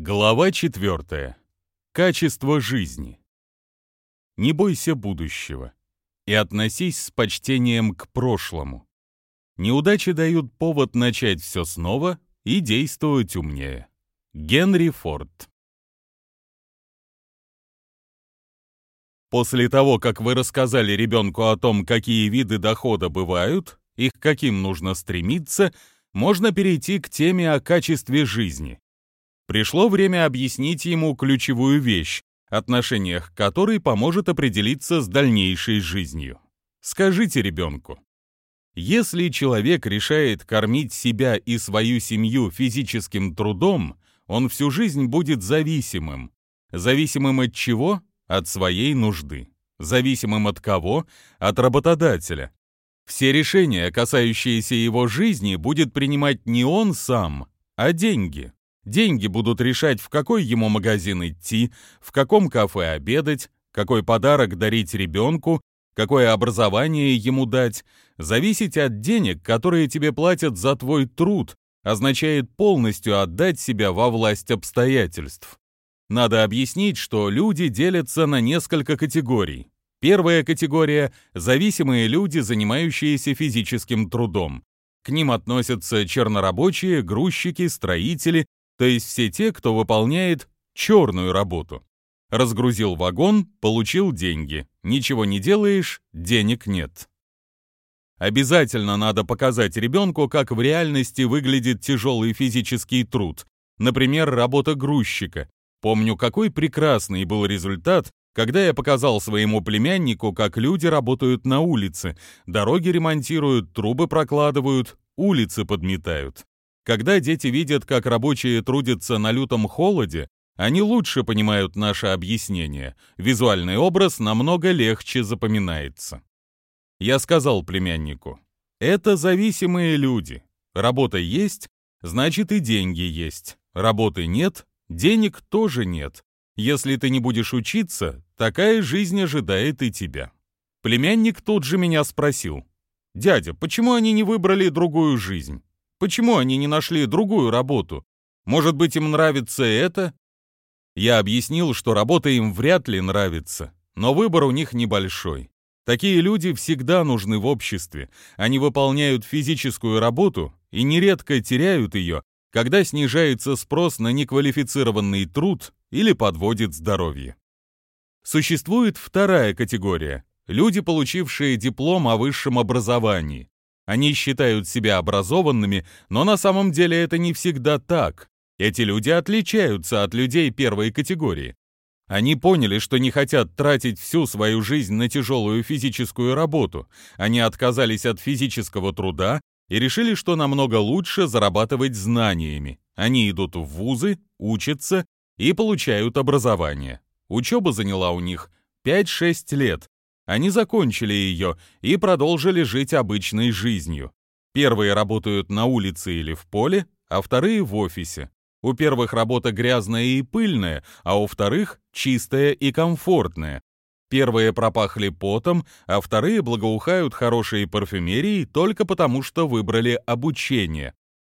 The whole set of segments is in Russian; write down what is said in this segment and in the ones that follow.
Глава 4. Качество жизни. Не бойся будущего и относись с почтением к прошлому. Неудачи дают повод начать все снова и действовать умнее. Генри Форд. После того, как вы рассказали ребенку о том, какие виды дохода бывают и к каким нужно стремиться, можно перейти к теме о качестве жизни. Пришло время объяснить ему ключевую вещь, отношениях которой поможет определиться с дальнейшей жизнью. Скажите ребенку, если человек решает кормить себя и свою семью физическим трудом, он всю жизнь будет зависимым. Зависимым от чего? От своей нужды. Зависимым от кого? От работодателя. Все решения, касающиеся его жизни, будет принимать не он сам, а деньги. Деньги будут решать, в какой ему магазин идти, в каком кафе обедать, какой подарок дарить ребенку, какое образование ему дать. Зависеть от денег, которые тебе платят за твой труд, означает полностью отдать себя во власть обстоятельств. Надо объяснить, что люди делятся на несколько категорий. Первая категория – зависимые люди, занимающиеся физическим трудом. К ним относятся чернорабочие, грузчики, строители, то есть все те, кто выполняет черную работу. Разгрузил вагон, получил деньги. Ничего не делаешь, денег нет. Обязательно надо показать ребенку, как в реальности выглядит тяжелый физический труд. Например, работа грузчика. Помню, какой прекрасный был результат, когда я показал своему племяннику, как люди работают на улице, дороги ремонтируют, трубы прокладывают, улицы подметают. Когда дети видят, как рабочие трудятся на лютом холоде, они лучше понимают наше объяснение. Визуальный образ намного легче запоминается. Я сказал племяннику, это зависимые люди. Работа есть, значит и деньги есть. Работы нет, денег тоже нет. Если ты не будешь учиться, такая жизнь ожидает и тебя. Племянник тут же меня спросил, «Дядя, почему они не выбрали другую жизнь?» Почему они не нашли другую работу? Может быть, им нравится это? Я объяснил, что работа им вряд ли нравится, но выбор у них небольшой. Такие люди всегда нужны в обществе. Они выполняют физическую работу и нередко теряют ее, когда снижается спрос на неквалифицированный труд или подводит здоровье. Существует вторая категория – люди, получившие диплом о высшем образовании. Они считают себя образованными, но на самом деле это не всегда так. Эти люди отличаются от людей первой категории. Они поняли, что не хотят тратить всю свою жизнь на тяжелую физическую работу. Они отказались от физического труда и решили, что намного лучше зарабатывать знаниями. Они идут в вузы, учатся и получают образование. Учеба заняла у них 5-6 лет, они закончили ее и продолжили жить обычной жизнью. Первые работают на улице или в поле, а вторые в офисе. У первых работа грязная и пыльная, а у вторых чистая и комфортная. Первые пропахли потом, а вторые благоухают хорошей парфюмерией только потому, что выбрали обучение.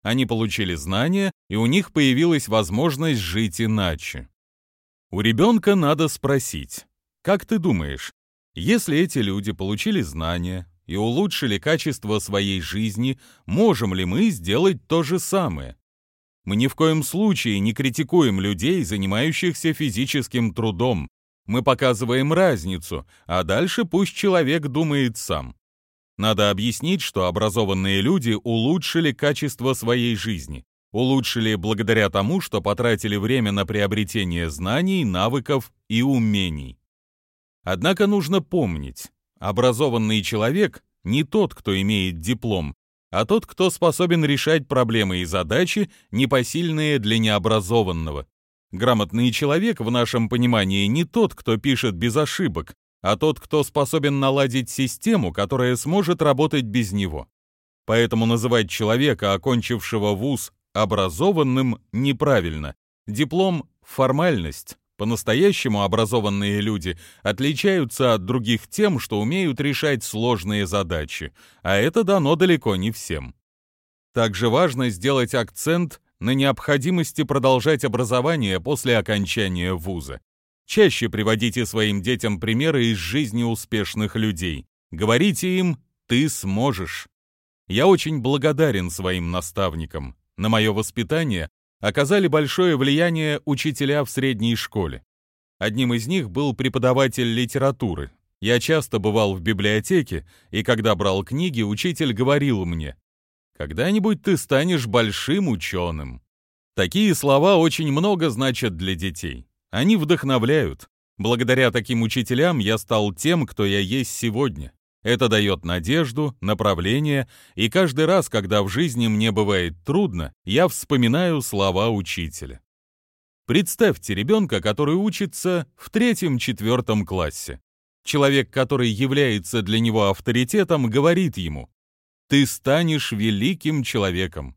Они получили знания, и у них появилась возможность жить иначе. У ребенка надо спросить, как ты думаешь, если эти люди получили знания и улучшили качество своей жизни, можем ли мы сделать то же самое? Мы ни в коем случае не критикуем людей, занимающихся физическим трудом. Мы показываем разницу, а дальше пусть человек думает сам. Надо объяснить, что образованные люди улучшили качество своей жизни. Улучшили благодаря тому, что потратили время на приобретение знаний, навыков и умений. Однако нужно помнить, образованный человек не тот, кто имеет диплом, а тот, кто способен решать проблемы и задачи, непосильные для необразованного. Грамотный человек в нашем понимании не тот, кто пишет без ошибок, а тот, кто способен наладить систему, которая сможет работать без него. Поэтому называть человека, окончившего вуз, образованным неправильно. Диплом – формальность, по-настоящему образованные люди отличаются от других тем, что умеют решать сложные задачи, а это дано далеко не всем. Также важно сделать акцент на необходимости продолжать образование после окончания вуза. Чаще приводите своим детям примеры из жизни успешных людей. Говорите им «ты сможешь». Я очень благодарен своим наставникам. На мое воспитание оказали большое влияние учителя в средней школе. Одним из них был преподаватель литературы. Я часто бывал в библиотеке, и когда брал книги, учитель говорил мне, «Когда-нибудь ты станешь большим ученым». Такие слова очень много значат для детей. Они вдохновляют. Благодаря таким учителям я стал тем, кто я есть сегодня. Это дает надежду, направление, и каждый раз, когда в жизни мне бывает трудно, я вспоминаю слова учителя. Представьте ребенка, который учится в третьем-четвертом классе. Человек, который является для него авторитетом, говорит ему «Ты станешь великим человеком».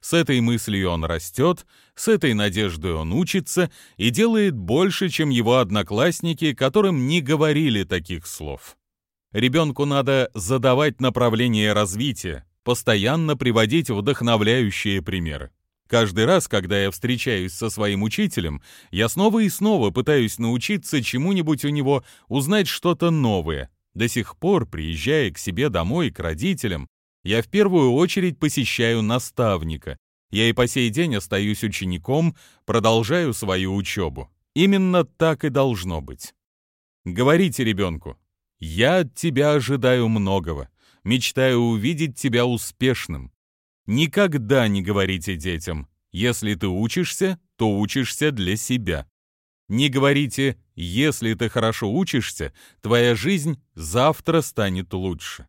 С этой мыслью он растет, с этой надеждой он учится и делает больше, чем его одноклассники, которым не говорили таких слов. Ребенку надо задавать направление развития, постоянно приводить вдохновляющие примеры. Каждый раз, когда я встречаюсь со своим учителем, я снова и снова пытаюсь научиться чему-нибудь у него, узнать что-то новое. До сих пор, приезжая к себе домой, к родителям, я в первую очередь посещаю наставника. Я и по сей день остаюсь учеником, продолжаю свою учебу. Именно так и должно быть. Говорите ребенку, «Я от тебя ожидаю многого, мечтаю увидеть тебя успешным, Никогда не говорите детям, если ты учишься, то учишься для себя. Не говорите, если ты хорошо учишься, твоя жизнь завтра станет лучше.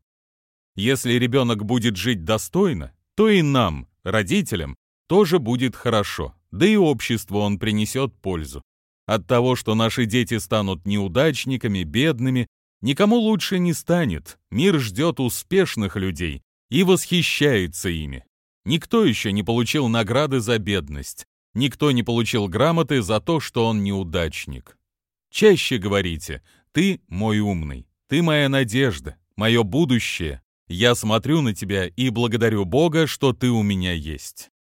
Если ребенок будет жить достойно, то и нам, родителям, тоже будет хорошо, да и обществу он принесет пользу. От того, что наши дети станут неудачниками, бедными, никому лучше не станет. Мир ждет успешных людей и восхищается ими. Никто еще не получил награды за бедность. Никто не получил грамоты за то, что он неудачник. Чаще говорите «Ты мой умный, ты моя надежда, мое будущее. Я смотрю на тебя и благодарю Бога, что ты у меня есть».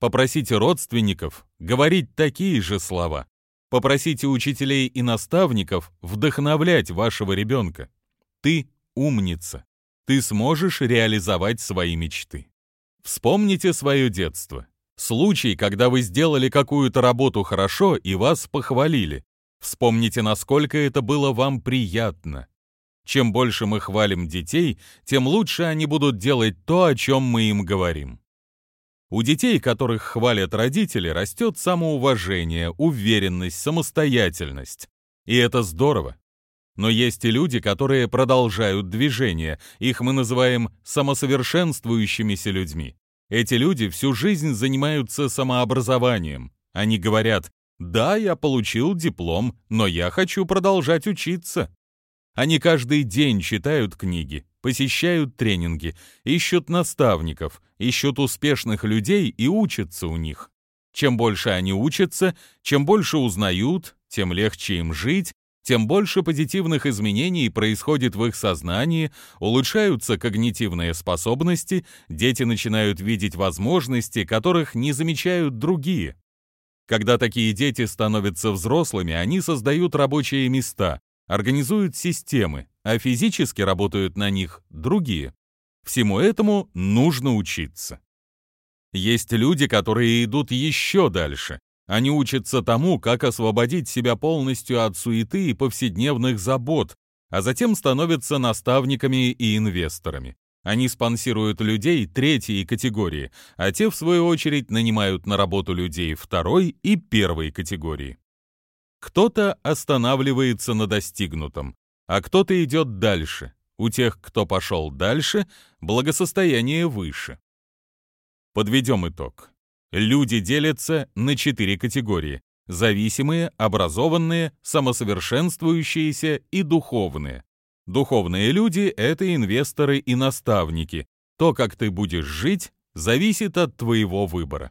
Попросите родственников говорить такие же слова. Попросите учителей и наставников вдохновлять вашего ребенка. Ты умница. Ты сможешь реализовать свои мечты. Вспомните свое детство. Случай, когда вы сделали какую-то работу хорошо и вас похвалили. Вспомните, насколько это было вам приятно. Чем больше мы хвалим детей, тем лучше они будут делать то, о чем мы им говорим. У детей, которых хвалят родители, растет самоуважение, уверенность, самостоятельность. И это здорово. Но есть и люди, которые продолжают движение, их мы называем самосовершенствующимися людьми. Эти люди всю жизнь занимаются самообразованием. Они говорят, да, я получил диплом, но я хочу продолжать учиться. Они каждый день читают книги, посещают тренинги, ищут наставников, ищут успешных людей и учатся у них. Чем больше они учатся, чем больше узнают, тем легче им жить, тем больше позитивных изменений происходит в их сознании, улучшаются когнитивные способности, дети начинают видеть возможности, которых не замечают другие. Когда такие дети становятся взрослыми, они создают рабочие места, организуют системы, а физически работают на них другие. Всему этому нужно учиться. Есть люди, которые идут еще дальше. Они учатся тому, как освободить себя полностью от суеты и повседневных забот, а затем становятся наставниками и инвесторами. Они спонсируют людей третьей категории, а те, в свою очередь, нанимают на работу людей второй и первой категории. Кто-то останавливается на достигнутом, а кто-то идет дальше. У тех, кто пошел дальше, благосостояние выше. Подведем итог. Люди делятся на четыре категории – зависимые, образованные, самосовершенствующиеся и духовные. Духовные люди – это инвесторы и наставники. То, как ты будешь жить, зависит от твоего выбора.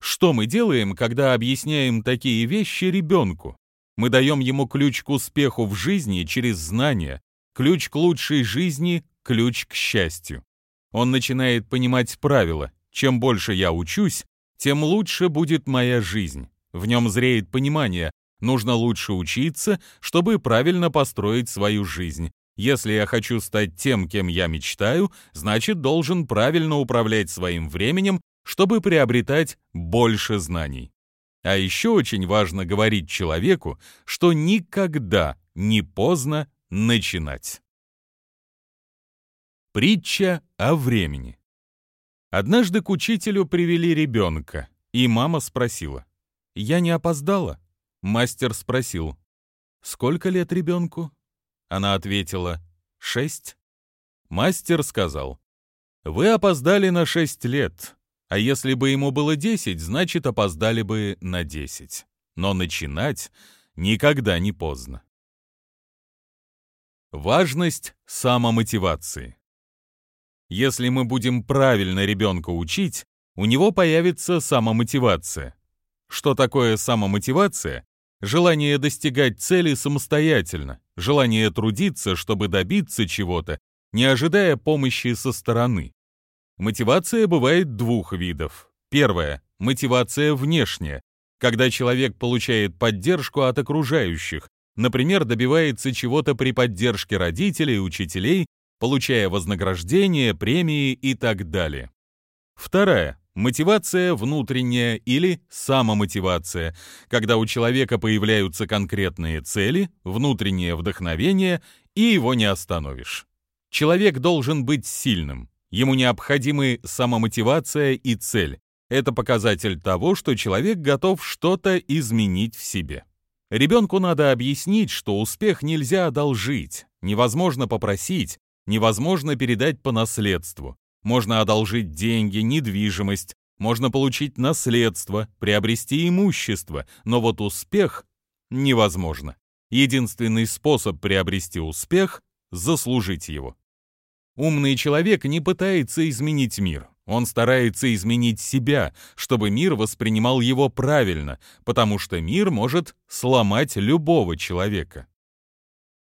Что мы делаем, когда объясняем такие вещи ребенку? Мы даем ему ключ к успеху в жизни через знания, ключ к лучшей жизни, ключ к счастью. Он начинает понимать правила. Чем больше я учусь, тем лучше будет моя жизнь. В нем зреет понимание, нужно лучше учиться, чтобы правильно построить свою жизнь. Если я хочу стать тем, кем я мечтаю, значит, должен правильно управлять своим временем, чтобы приобретать больше знаний. А еще очень важно говорить человеку, что никогда не поздно начинать. Притча о времени. Однажды к учителю привели ребенка, и мама спросила. «Я не опоздала?» Мастер спросил. «Сколько лет ребенку?» Она ответила. «Шесть». Мастер сказал. «Вы опоздали на шесть лет, а если бы ему было десять, значит, опоздали бы на десять. Но начинать никогда не поздно». Важность самомотивации. Если мы будем правильно ребенка учить, у него появится самомотивация. Что такое самомотивация? Желание достигать цели самостоятельно, желание трудиться, чтобы добиться чего-то, не ожидая помощи со стороны. Мотивация бывает двух видов. Первая – мотивация внешняя, когда человек получает поддержку от окружающих, например, добивается чего-то при поддержке родителей, учителей получая вознаграждение, премии и так далее. Вторая – мотивация внутренняя или самомотивация, когда у человека появляются конкретные цели, внутреннее вдохновение, и его не остановишь. Человек должен быть сильным, ему необходимы самомотивация и цель. Это показатель того, что человек готов что-то изменить в себе. Ребенку надо объяснить, что успех нельзя одолжить, невозможно попросить, невозможно передать по наследству. Можно одолжить деньги, недвижимость, можно получить наследство, приобрести имущество, но вот успех невозможно. Единственный способ приобрести успех – заслужить его. Умный человек не пытается изменить мир. Он старается изменить себя, чтобы мир воспринимал его правильно, потому что мир может сломать любого человека.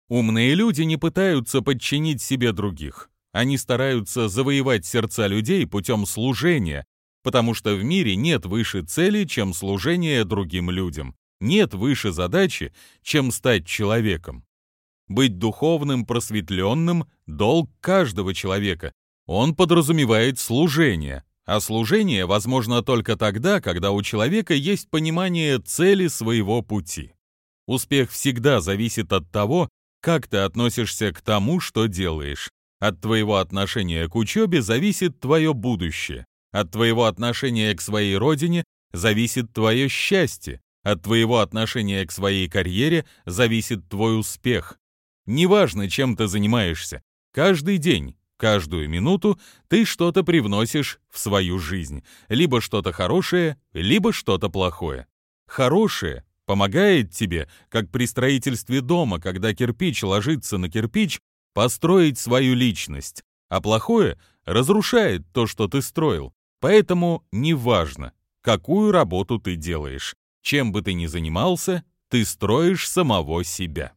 Умные люди не пытаются подчинить себе других. Они стараются завоевать сердца людей путем служения, потому что в мире нет выше цели, чем служение другим людям. Нет выше задачи, чем стать человеком. Быть духовным, просветленным – долг каждого человека. Он подразумевает служение, а служение возможно только тогда, когда у человека есть понимание цели своего пути. Успех всегда зависит от того, как ты относишься к тому, что делаешь. От твоего отношения к учебе зависит твое будущее. От твоего отношения к своей родине зависит твое счастье. От твоего отношения к своей карьере зависит твой успех. Неважно, чем ты занимаешься, каждый день, каждую минуту ты что-то привносишь в свою жизнь. Либо что-то хорошее, либо что-то плохое. Хорошее помогает тебе, как при строительстве дома, когда кирпич ложится на кирпич, построить свою личность, а плохое разрушает то, что ты строил. Поэтому неважно, какую работу ты делаешь, чем бы ты ни занимался, ты строишь самого себя.